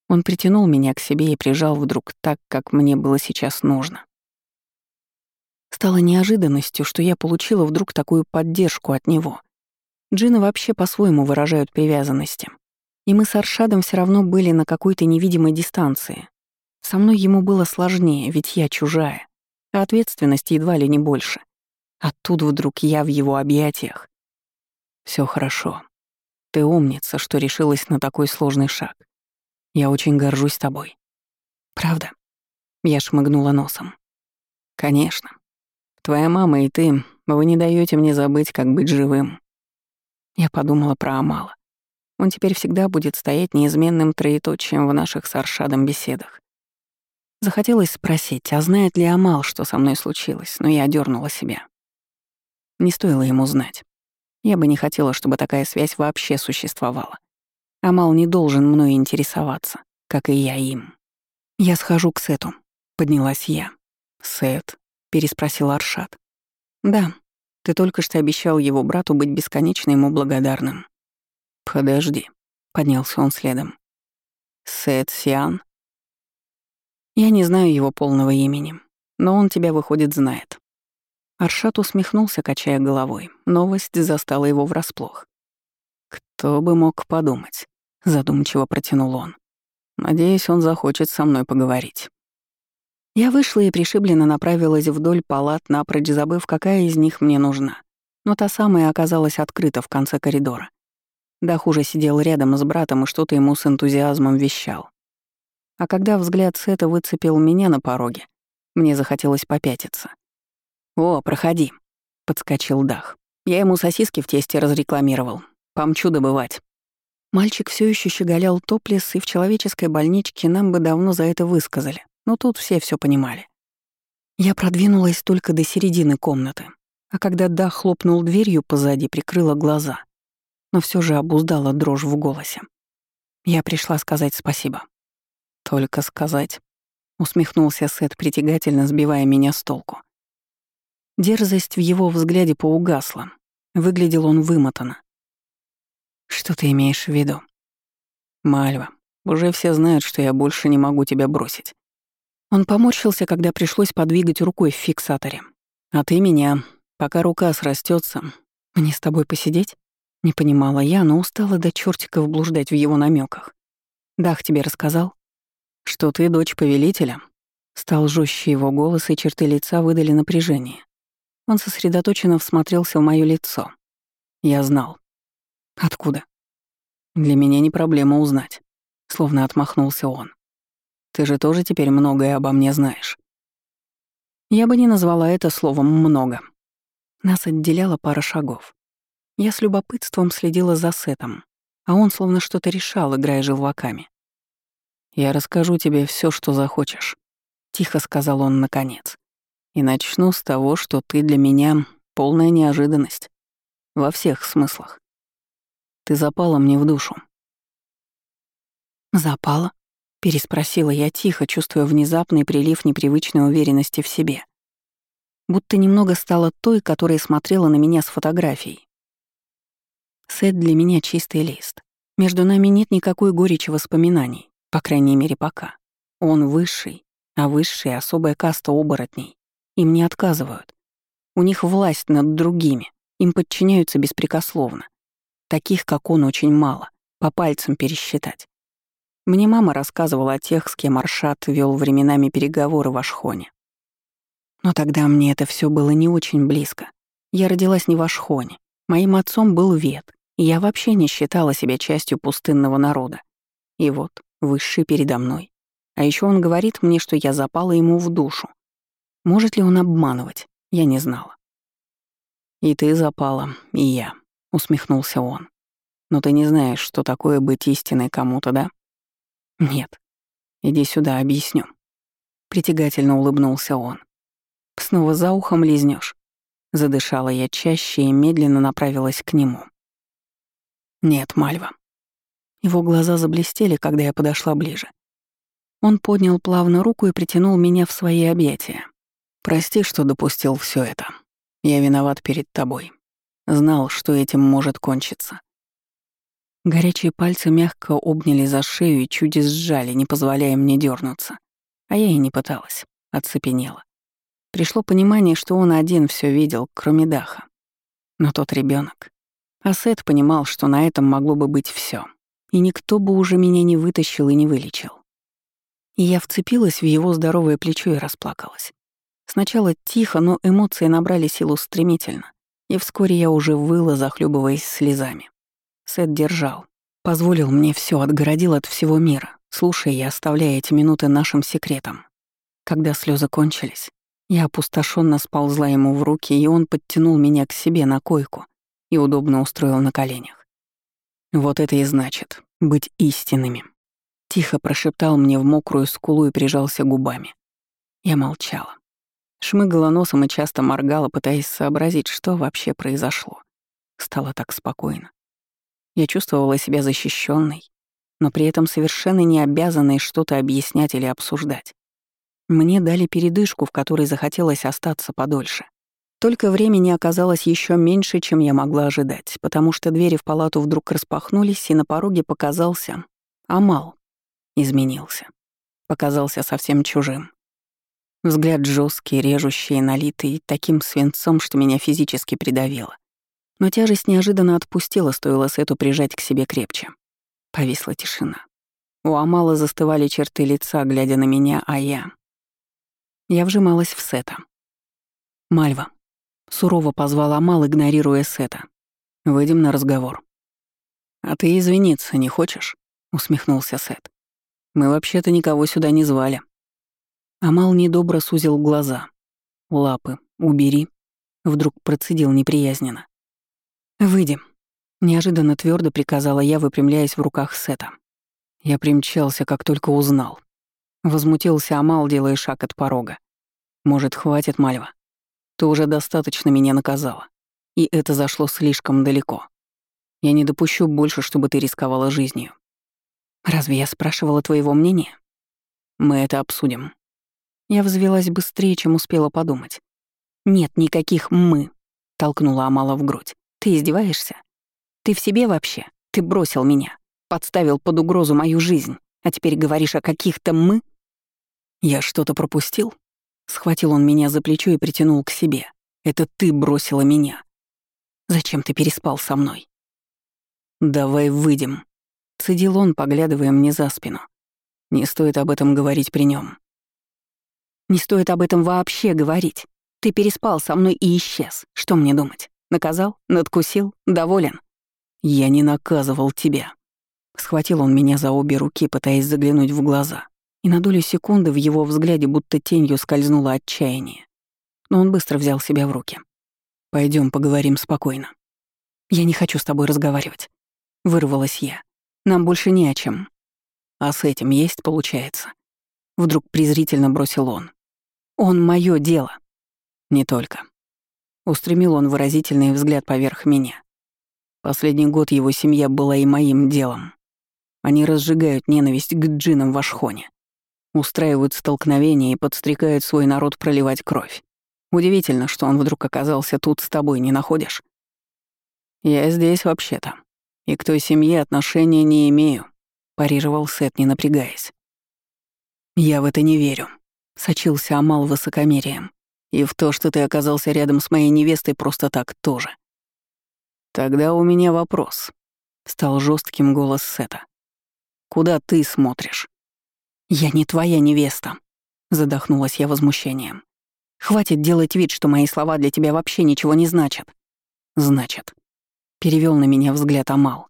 Он притянул меня к себе и прижал вдруг так, как мне было сейчас нужно. Стало неожиданностью, что я получила вдруг такую поддержку от него. Джины вообще по-своему выражают привязанности. И мы с Аршадом все равно были на какой-то невидимой дистанции. Со мной ему было сложнее, ведь я чужая, а ответственность едва ли не больше. А тут вдруг я в его объятиях. Все хорошо. Ты умница, что решилась на такой сложный шаг. Я очень горжусь тобой. Правда? Я шмыгнула носом. Конечно. Твоя мама и ты, вы не даете мне забыть, как быть живым. Я подумала про Амала. Он теперь всегда будет стоять неизменным троеточием в наших с Аршадом беседах. Захотелось спросить, а знает ли Амал, что со мной случилось, но я одернула себя. Не стоило ему знать. Я бы не хотела, чтобы такая связь вообще существовала. Амал не должен мной интересоваться, как и я им. «Я схожу к Сету», — поднялась я. «Сет?» — переспросил Аршат. «Да, ты только что обещал его брату быть бесконечно ему благодарным». «Подожди», — поднялся он следом. «Сет Сиан?» «Я не знаю его полного имени, но он тебя, выходит, знает. Аршат усмехнулся, качая головой. Новость застала его врасплох. «Кто бы мог подумать?» — задумчиво протянул он. «Надеюсь, он захочет со мной поговорить». Я вышла и пришибленно направилась вдоль палат, напрочь забыв, какая из них мне нужна. Но та самая оказалась открыта в конце коридора. Дах уже сидел рядом с братом и что-то ему с энтузиазмом вещал. А когда взгляд Сета выцепил меня на пороге, мне захотелось попятиться. «О, проходи», — подскочил Дах. «Я ему сосиски в тесте разрекламировал. Помчу добывать». Мальчик все еще щеголял топлес, и в человеческой больничке нам бы давно за это высказали, но тут все все понимали. Я продвинулась только до середины комнаты, а когда Дах хлопнул дверью позади, прикрыла глаза, но все же обуздала дрожь в голосе. Я пришла сказать спасибо. «Только сказать», — усмехнулся Сет, притягательно сбивая меня с толку. Дерзость в его взгляде поугасла. Выглядел он вымотанно. «Что ты имеешь в виду?» «Мальва, уже все знают, что я больше не могу тебя бросить». Он поморщился, когда пришлось подвигать рукой в фиксаторе. «А ты меня, пока рука срастется, мне с тобой посидеть?» Не понимала я, но устала до чертиков блуждать в его намеках. Дах тебе рассказал? Что ты дочь повелителя? Стал жестче его голос, и черты лица выдали напряжение. Он сосредоточенно всмотрелся в мое лицо. Я знал. Откуда? Для меня не проблема узнать. Словно отмахнулся он. Ты же тоже теперь многое обо мне знаешь. Я бы не назвала это словом «много». Нас отделяла пара шагов. Я с любопытством следила за Сетом, а он словно что-то решал, играя желваками. «Я расскажу тебе все, что захочешь», — тихо сказал он наконец. «И начну с того, что ты для меня полная неожиданность. Во всех смыслах. Ты запала мне в душу». «Запала?» — переспросила я тихо, чувствуя внезапный прилив непривычной уверенности в себе. Будто немного стала той, которая смотрела на меня с фотографией. Сет для меня чистый лист. Между нами нет никакой горечи воспоминаний, по крайней мере, пока. Он высший, а высшая — особая каста оборотней. Им не отказывают. У них власть над другими, им подчиняются беспрекословно. Таких, как он, очень мало, по пальцам пересчитать. Мне мама рассказывала о тех, с кем Аршат вел временами переговоры в Ашхоне. Но тогда мне это все было не очень близко. Я родилась не в Ашхоне. Моим отцом был Вет, я вообще не считала себя частью пустынного народа. И вот, высший передо мной. А еще он говорит мне, что я запала ему в душу. Может ли он обманывать? Я не знала. «И ты запала, и я», — усмехнулся он. «Но ты не знаешь, что такое быть истиной кому-то, да?» «Нет. Иди сюда, объясню». Притягательно улыбнулся он. «Снова за ухом лизнешь. Задышала я чаще и медленно направилась к нему. «Нет, Мальва». Его глаза заблестели, когда я подошла ближе. Он поднял плавно руку и притянул меня в свои объятия. «Прости, что допустил все это. Я виноват перед тобой. Знал, что этим может кончиться». Горячие пальцы мягко обняли за шею и чуть сжали, не позволяя мне дернуться. А я и не пыталась, оцепенела. Пришло понимание, что он один все видел, кроме Даха. Но тот ребенок. А Сет понимал, что на этом могло бы быть все, и никто бы уже меня не вытащил и не вылечил. И я вцепилась в его здоровое плечо и расплакалась. Сначала тихо, но эмоции набрали силу стремительно, и вскоре я уже выла, захлебываясь слезами. Сет держал, позволил мне все, отгородил от всего мира, слушая и оставляя эти минуты нашим секретом. Когда слезы кончились, я опустошенно сползла ему в руки, и он подтянул меня к себе на койку, и удобно устроил на коленях. Вот это и значит — быть истинными. Тихо прошептал мне в мокрую скулу и прижался губами. Я молчала. Шмыгала носом и часто моргала, пытаясь сообразить, что вообще произошло. Стало так спокойно. Я чувствовала себя защищенной, но при этом совершенно не обязанной что-то объяснять или обсуждать. Мне дали передышку, в которой захотелось остаться подольше. Только времени оказалось еще меньше, чем я могла ожидать, потому что двери в палату вдруг распахнулись, и на пороге показался Амал. Изменился. Показался совсем чужим. Взгляд жесткий, режущий, налитый, таким свинцом, что меня физически придавило. Но тяжесть неожиданно отпустила, стоило Сету прижать к себе крепче. Повисла тишина. У Амала застывали черты лица, глядя на меня, а я... Я вжималась в Сета. «Мальва», Сурово позвал Амал, игнорируя Сета. «Выйдем на разговор». «А ты извиниться не хочешь?» — усмехнулся Сет. «Мы вообще-то никого сюда не звали». Амал недобро сузил глаза. «Лапы, убери», — вдруг процедил неприязненно. «Выйдем», — неожиданно твердо приказала я, выпрямляясь в руках Сета. Я примчался, как только узнал. Возмутился Амал, делая шаг от порога. «Может, хватит, Мальва? Ты уже достаточно меня наказала. И это зашло слишком далеко. Я не допущу больше, чтобы ты рисковала жизнью. Разве я спрашивала твоего мнения? Мы это обсудим. Я взвелась быстрее, чем успела подумать. Нет никаких «мы», — толкнула Амала в грудь. Ты издеваешься? Ты в себе вообще? Ты бросил меня, подставил под угрозу мою жизнь, а теперь говоришь о каких-то «мы»? Я что-то пропустил? Схватил он меня за плечо и притянул к себе. Это ты бросила меня. Зачем ты переспал со мной? «Давай выйдем», — цедил он, поглядывая мне за спину. «Не стоит об этом говорить при нем. «Не стоит об этом вообще говорить. Ты переспал со мной и исчез. Что мне думать? Наказал? Надкусил? Доволен?» «Я не наказывал тебя». Схватил он меня за обе руки, пытаясь заглянуть в глаза. И на долю секунды в его взгляде будто тенью скользнуло отчаяние. Но он быстро взял себя в руки. Пойдем поговорим спокойно. Я не хочу с тобой разговаривать. Вырвалась я. Нам больше не о чем. А с этим есть, получается. Вдруг презрительно бросил он. Он мое дело. Не только. Устремил он выразительный взгляд поверх меня. Последний год его семья была и моим делом. Они разжигают ненависть к джинам в Ашхоне. Устраивают столкновения и подстрекают свой народ проливать кровь. Удивительно, что он вдруг оказался тут с тобой, не находишь? Я здесь вообще-то и к той семье отношения не имею», — парировал Сет, не напрягаясь. «Я в это не верю», — сочился Амал высокомерием. «И в то, что ты оказался рядом с моей невестой просто так тоже». «Тогда у меня вопрос», — стал жестким голос Сета. «Куда ты смотришь?» «Я не твоя невеста», — задохнулась я возмущением. «Хватит делать вид, что мои слова для тебя вообще ничего не значат». «Значит», Перевел на меня взгляд Амал.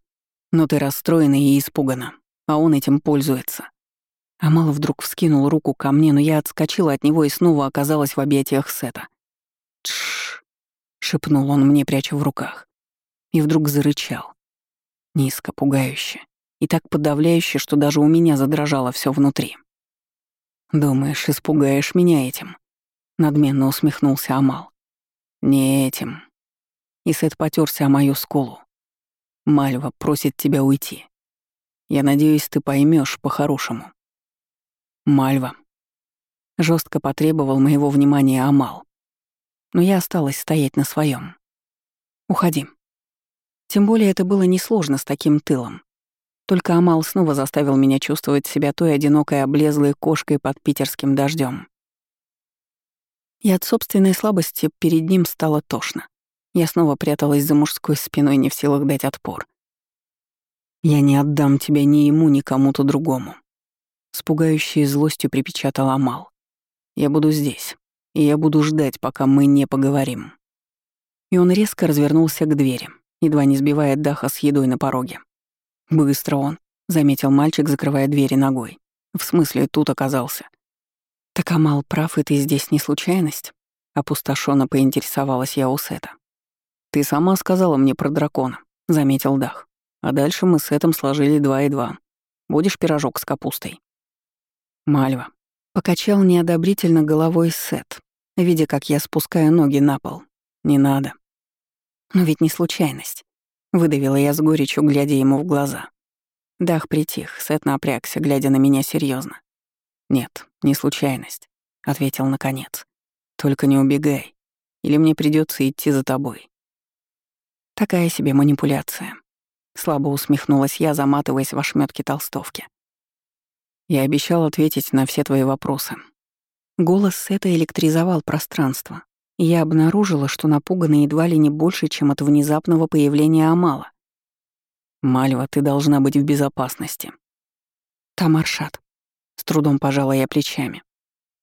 Но ты расстроена и испугана, а он этим пользуется. Амал вдруг вскинул руку ко мне, но я отскочила от него и снова оказалась в объятиях Сета. «Тш!» — шепнул он мне, пряча в руках. И вдруг зарычал. Низко, пугающе. И так подавляюще, что даже у меня задрожало все внутри. «Думаешь, испугаешь меня этим?» Надменно усмехнулся Амал. «Не этим. И Сет потерся о мою скулу. Мальва просит тебя уйти. Я надеюсь, ты поймешь по-хорошему. Мальва. Жестко потребовал моего внимания Амал. Но я осталась стоять на своем. Уходи. Тем более это было несложно с таким тылом. Только Амал снова заставил меня чувствовать себя той одинокой облезлой кошкой под питерским дождем. И от собственной слабости перед ним стало тошно. Я снова пряталась за мужской спиной, не в силах дать отпор. «Я не отдам тебя ни ему, ни кому-то другому», — с пугающей злостью припечатал Амал. «Я буду здесь, и я буду ждать, пока мы не поговорим». И он резко развернулся к двери, едва не сбивая Даха с едой на пороге. «Быстро он», — заметил мальчик, закрывая двери ногой. «В смысле, тут оказался». «Так Амал прав, и ты здесь не случайность?» Опустошенно поинтересовалась я у Сета. «Ты сама сказала мне про дракона», — заметил Дах. «А дальше мы с этим сложили два и два. Будешь пирожок с капустой?» Мальва. Покачал неодобрительно головой Сет, видя, как я спускаю ноги на пол. «Не надо». «Но ведь не случайность», — выдавила я с горечью, глядя ему в глаза. Дах притих, Сет напрягся, глядя на меня серьезно. «Нет, не случайность», — ответил наконец. «Только не убегай, или мне придется идти за тобой. Такая себе манипуляция. Слабо усмехнулась я, заматываясь в ошметке толстовки. Я обещал ответить на все твои вопросы. Голос это электризовал пространство, я обнаружила, что напугана едва ли не больше, чем от внезапного появления Амала. «Мальва, ты должна быть в безопасности». «Тамаршат». С трудом пожала я плечами.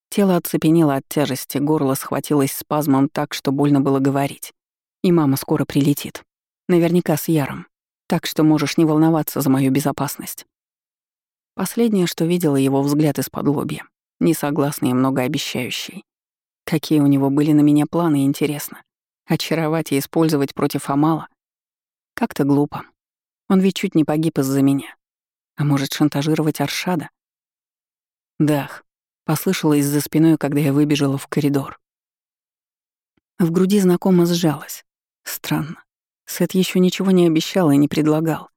Тело оцепенело от тяжести, горло схватилось спазмом так, что больно было говорить. И мама скоро прилетит. Наверняка с Яром. так что можешь не волноваться за мою безопасность. Последнее, что видела его взгляд из-под лобья, несогласный и многообещающий. Какие у него были на меня планы, интересно. Очаровать и использовать против Амала? Как-то глупо. Он ведь чуть не погиб из-за меня. А может, шантажировать Аршада? Дах. Послышалось за спиной, когда я выбежала в коридор. В груди знакомо сжалось. Странно. Сет еще ничего не обещал и не предлагал.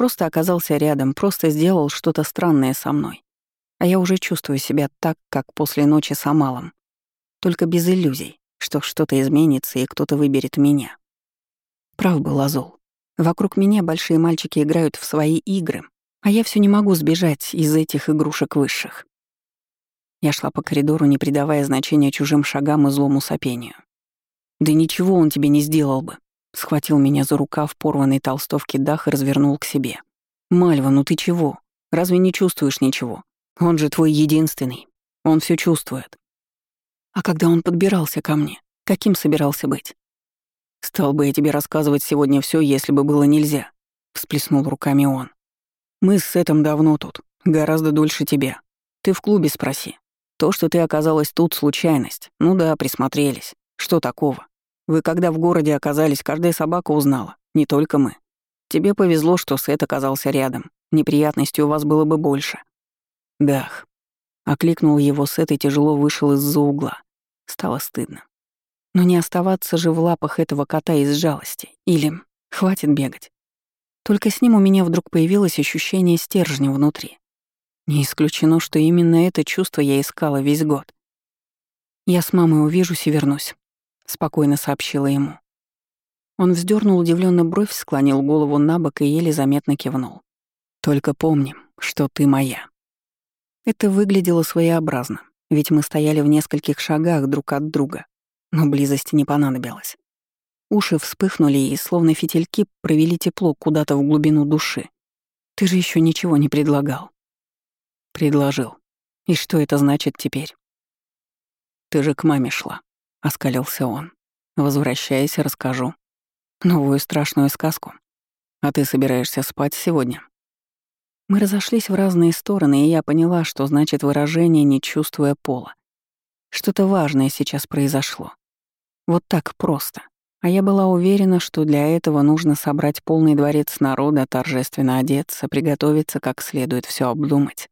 Просто оказался рядом, просто сделал что-то странное со мной. А я уже чувствую себя так, как после ночи с Амалом. Только без иллюзий, что что-то изменится и кто-то выберет меня. Прав был Азул. Вокруг меня большие мальчики играют в свои игры, а я все не могу сбежать из этих игрушек высших. Я шла по коридору, не придавая значения чужим шагам и злому сопению. «Да ничего он тебе не сделал бы», — схватил меня за рукав порванной толстовки Дах и развернул к себе. «Мальва, ну ты чего? Разве не чувствуешь ничего? Он же твой единственный. Он все чувствует». «А когда он подбирался ко мне, каким собирался быть?» «Стал бы я тебе рассказывать сегодня все, если бы было нельзя», — всплеснул руками он. «Мы с Сетом давно тут, гораздо дольше тебя. Ты в клубе спроси. То, что ты оказалась тут, случайность. Ну да, присмотрелись. Что такого? Вы когда в городе оказались, каждая собака узнала, не только мы. Тебе повезло, что Сет оказался рядом. Неприятностей у вас было бы больше. Дах. Окликнул его Сет и тяжело вышел из-за угла. Стало стыдно. Но не оставаться же в лапах этого кота из жалости. Или хватит бегать. Только с ним у меня вдруг появилось ощущение стержня внутри. Не исключено, что именно это чувство я искала весь год. Я с мамой увижусь и вернусь спокойно сообщила ему. Он вздернул удивленно бровь, склонил голову на бок и еле заметно кивнул. «Только помни, что ты моя». Это выглядело своеобразно, ведь мы стояли в нескольких шагах друг от друга, но близости не понадобилось. Уши вспыхнули и, словно фитильки, провели тепло куда-то в глубину души. «Ты же еще ничего не предлагал». «Предложил. И что это значит теперь?» «Ты же к маме шла. — оскалился он. «Возвращайся, расскажу. Новую страшную сказку. А ты собираешься спать сегодня?» Мы разошлись в разные стороны, и я поняла, что значит выражение «не чувствуя пола». Что-то важное сейчас произошло. Вот так просто. А я была уверена, что для этого нужно собрать полный дворец народа, торжественно одеться, приготовиться как следует все обдумать.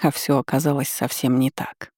А все оказалось совсем не так.